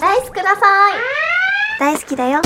ライスください。大好きだよ。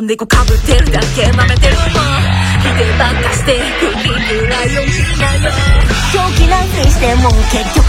絡かぶってるだけ？舐めてるもん。否定ばっかしてくりぐらいを見ないよ。狂気なんてしても結局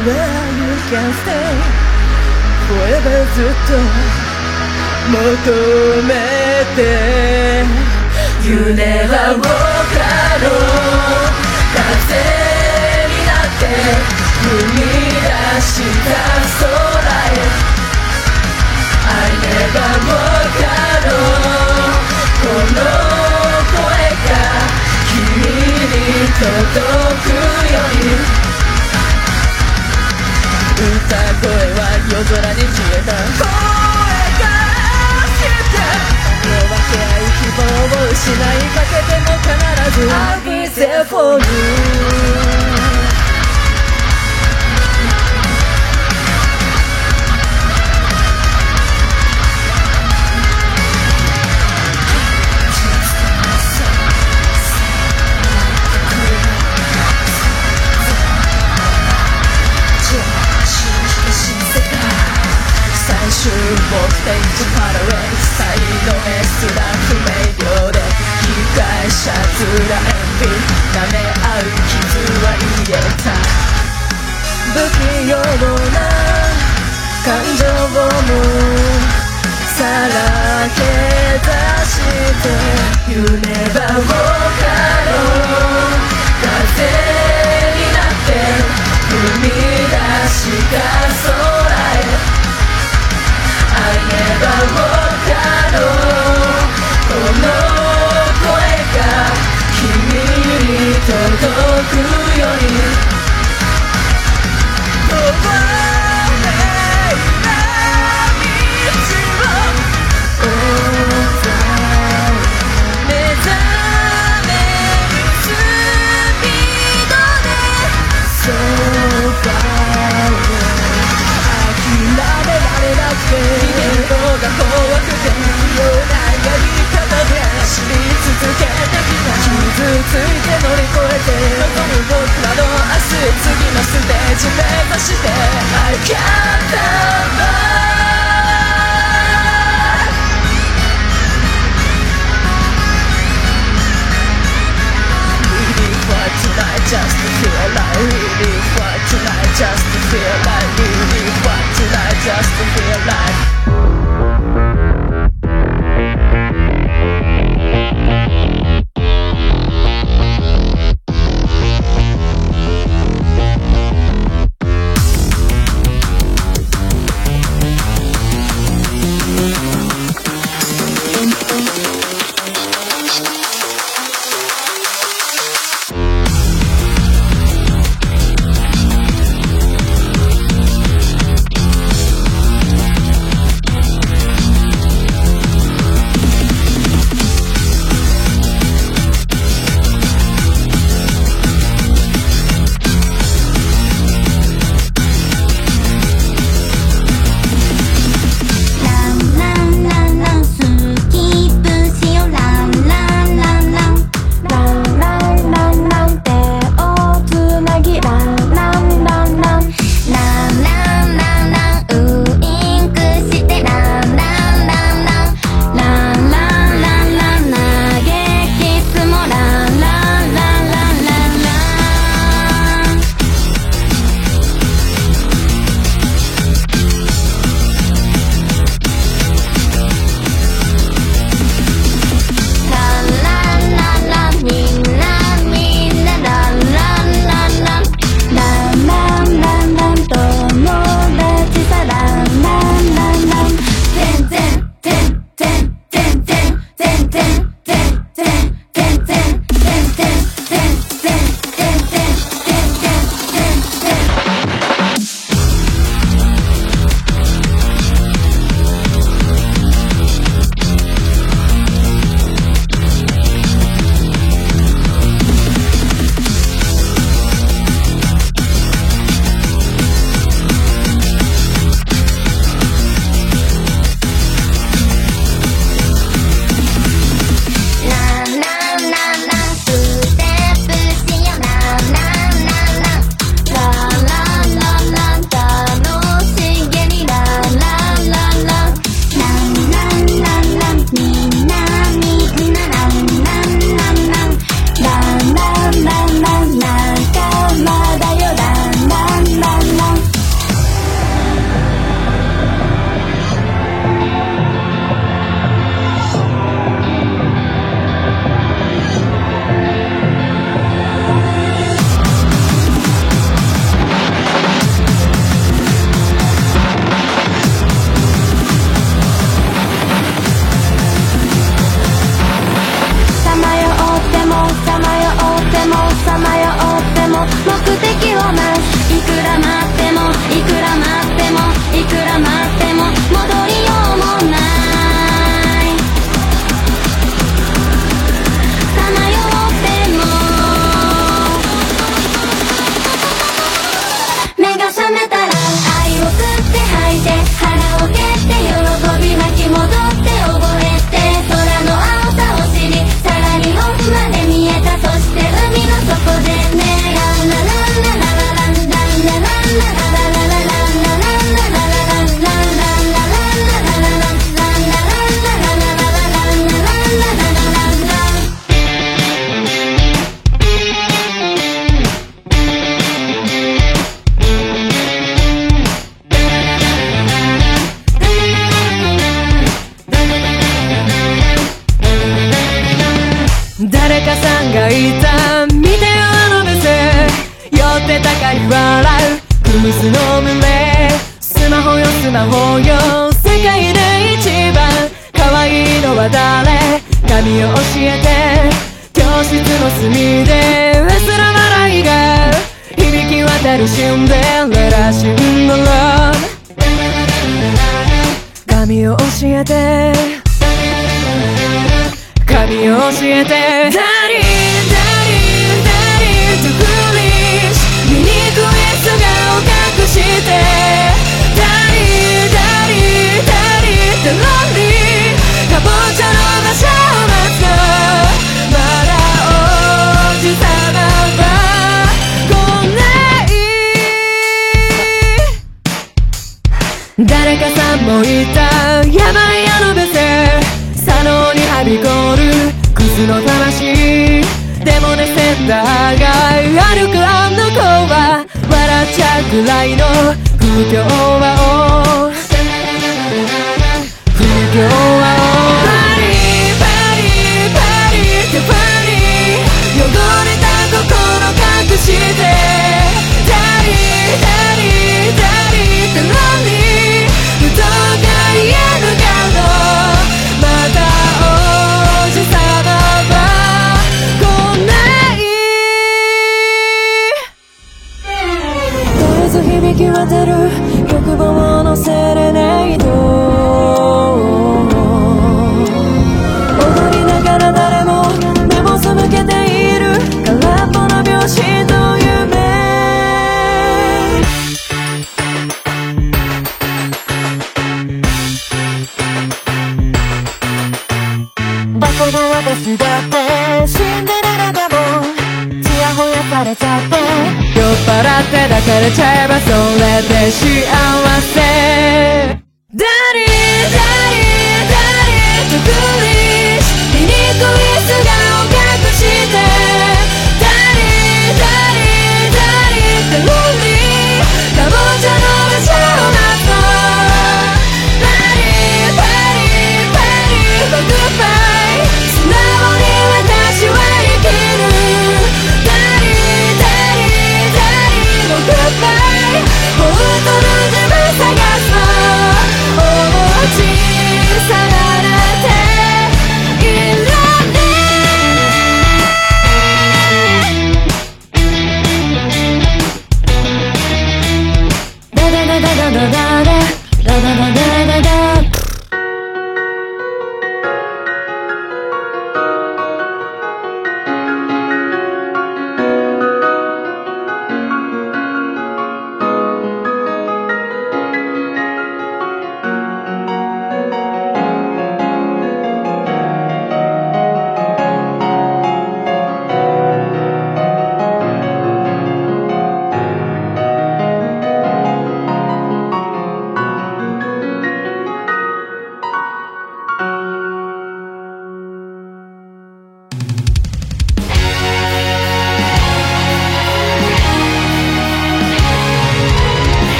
Where you can stay Forever ずっと求めて You never walk alone 風になって踏み出した空へ I never walk alone この声が君に届くように歌声は夜空に消えた。声がして夜明け合い希望を失いかけても必ず I'll be there for you 中目的地パラレェイサイド S だ不明瞭で被害者ずら鉛筆舐め合う傷は癒えた不器用な感情をもさらけ出して揺ればボカロ風になって踏み出したう届くように。走り続けてきた傷ついて乗り越えて望む僕らの明日へ次のステージ目指して I can't stand Really fight tonight just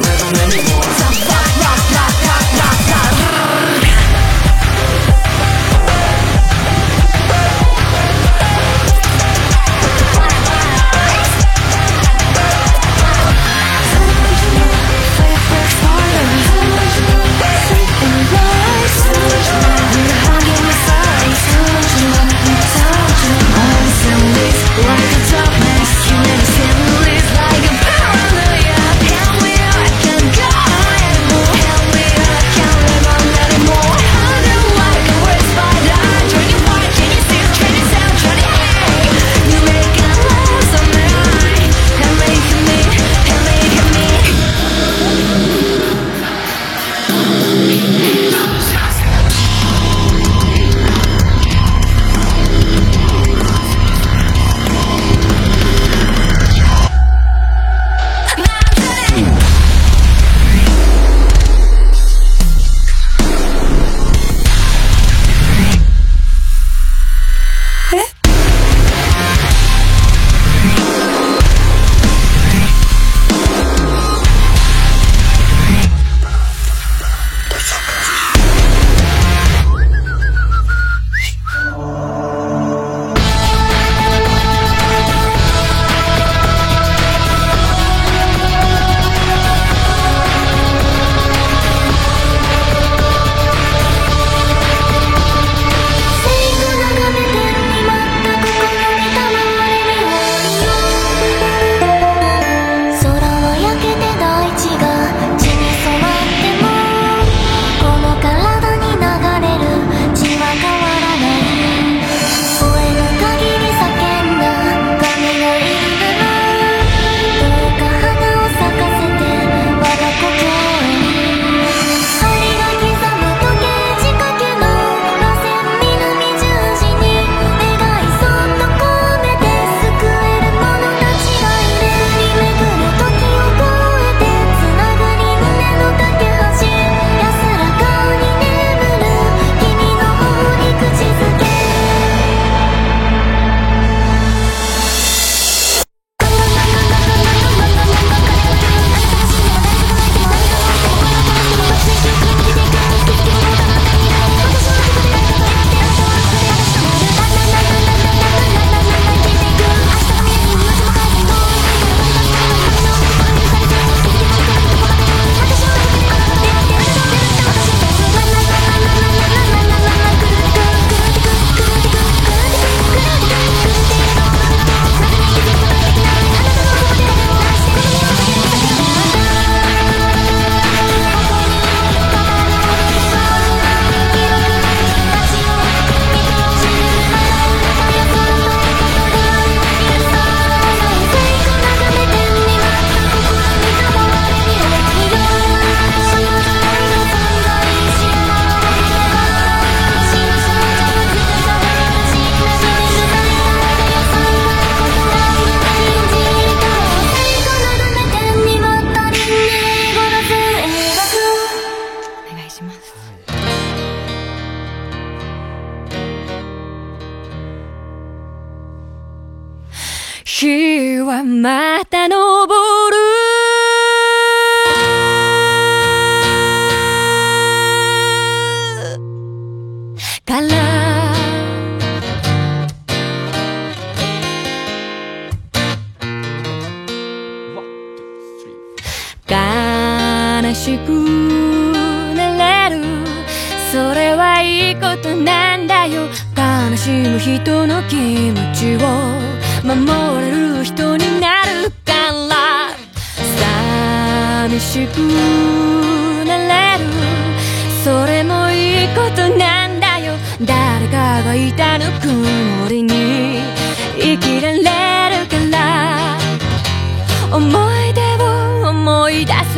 Never it more.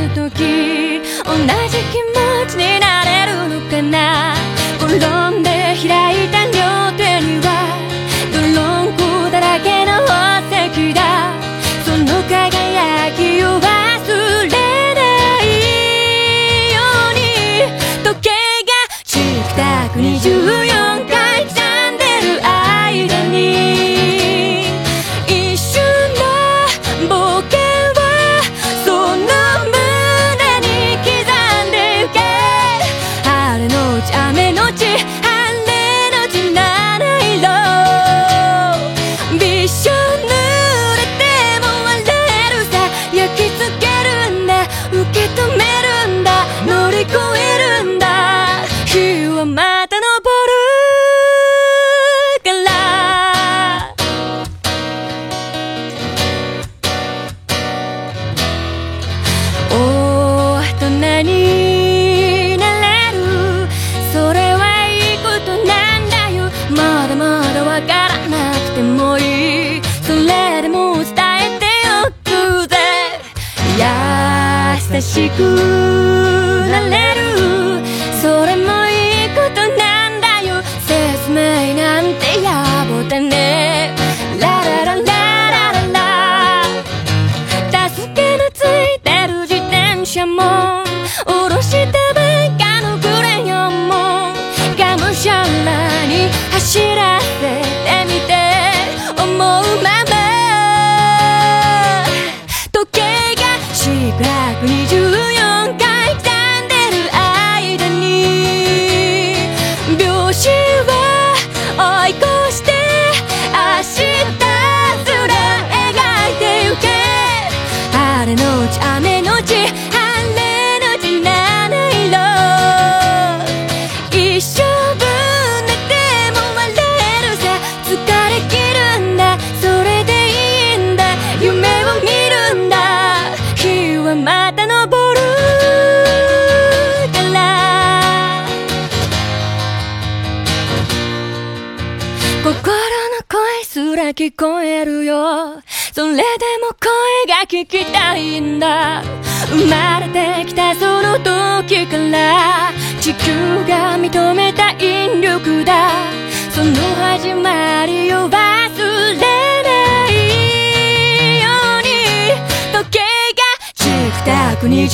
時同じ気持ち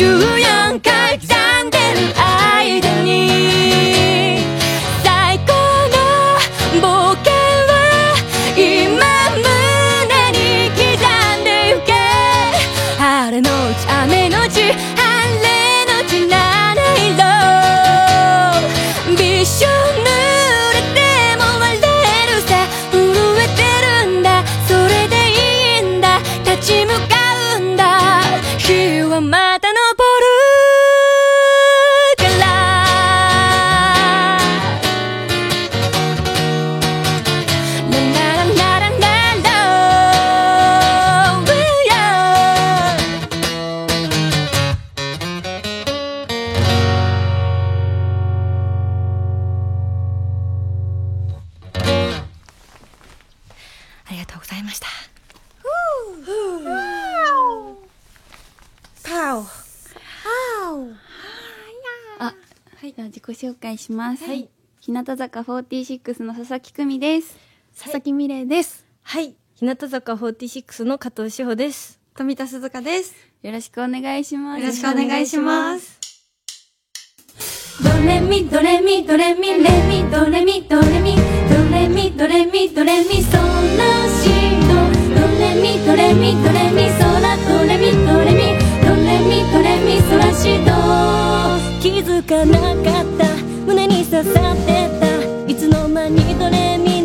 昼夜します。はい、日向坂46の佐々木久美です。佐々木美玲です。はい、日向坂46の加藤志保です。富田鈴香です。よろしくお願いします。よろしくお願いします。ドレミドレミドレミレミドレミドレミドレミドレミドレミソラシドドレミドレミドレミソラドレミドレミドレミドレミソラシド気づかなかったさってた。いつの間にドレミ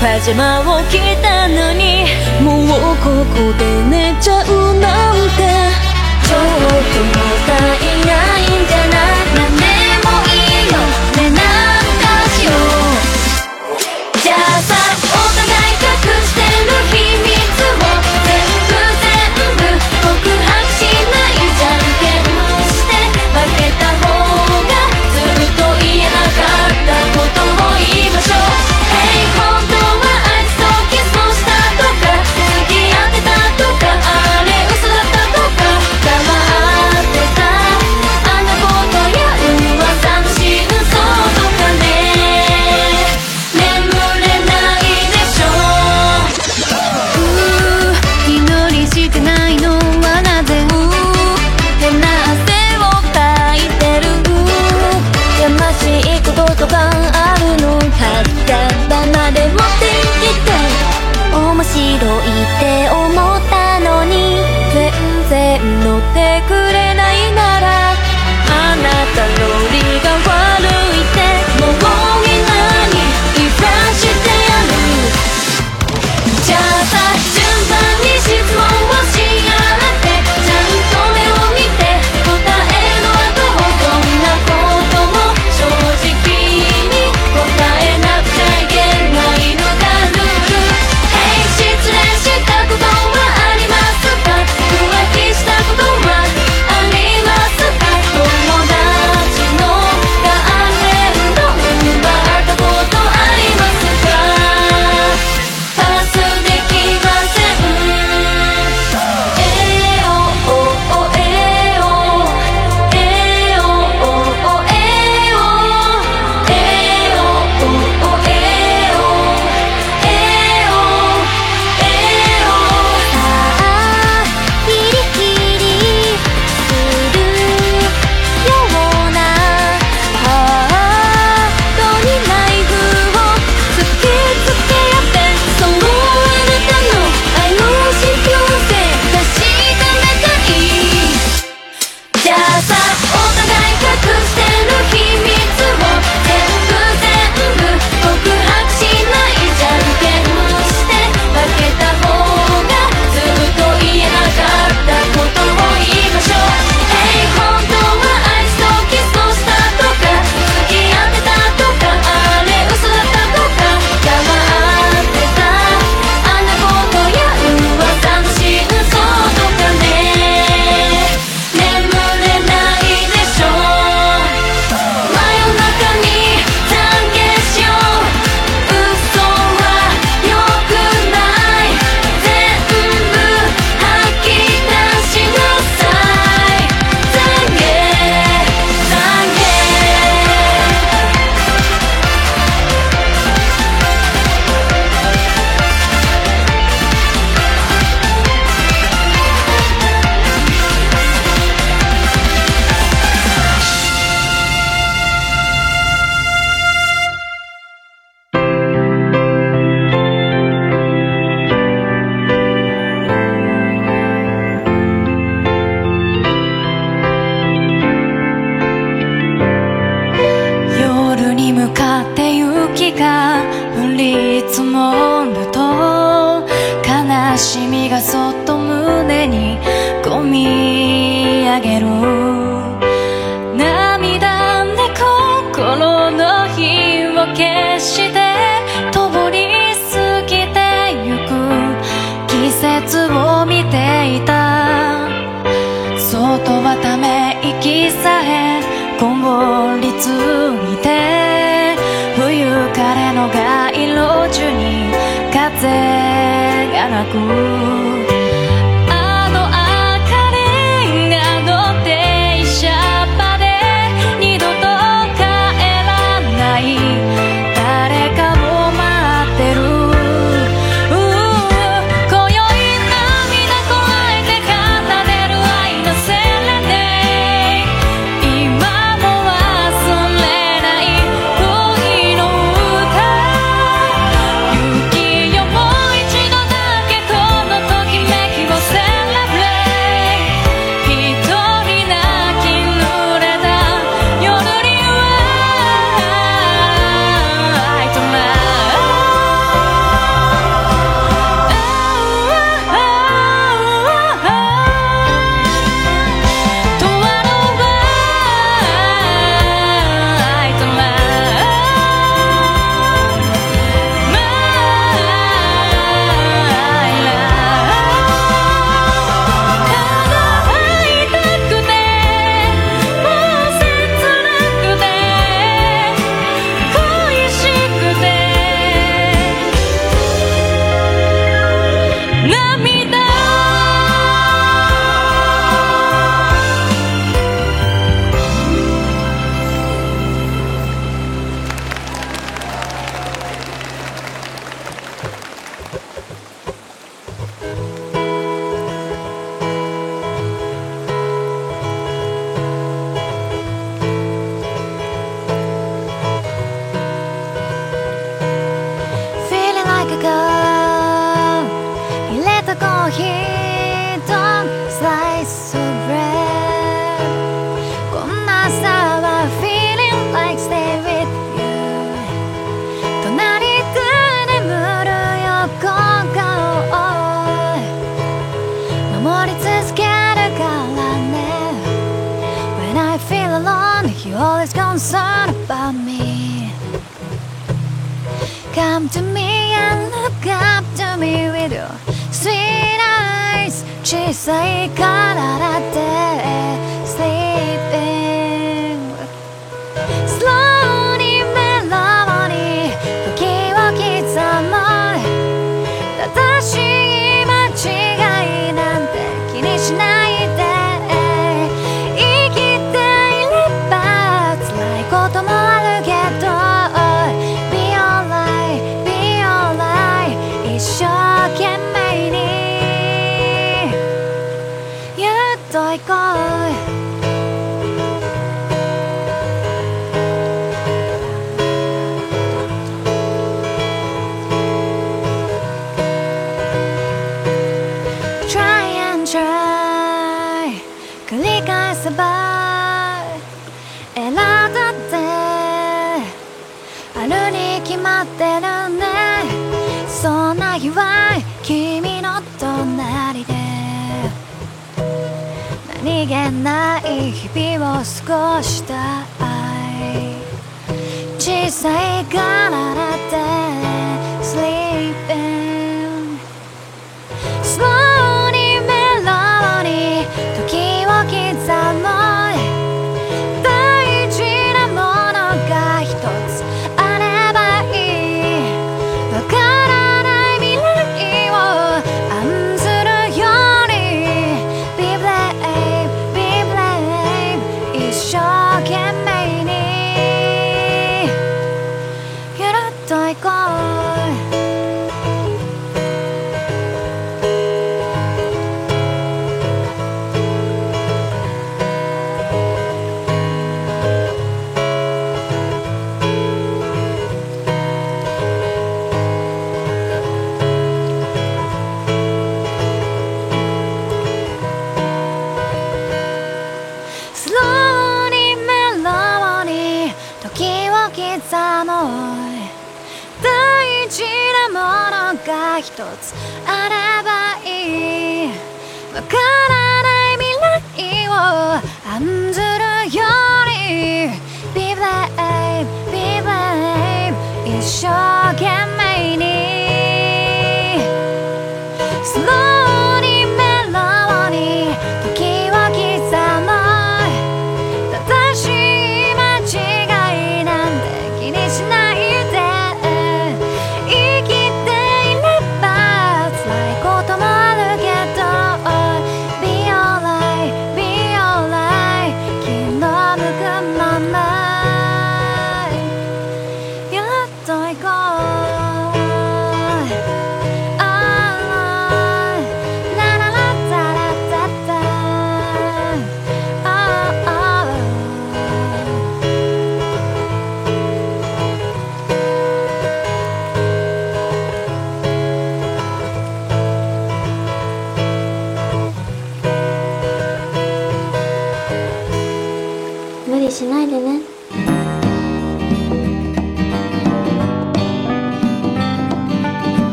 パジャマを着たのにもうここで寝ちゃうなんて。ちょっともったいないんじゃない？て冬枯れの街路樹に風が鳴くざも大事なものが一つあればいい。わからない未来を案ず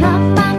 Love. my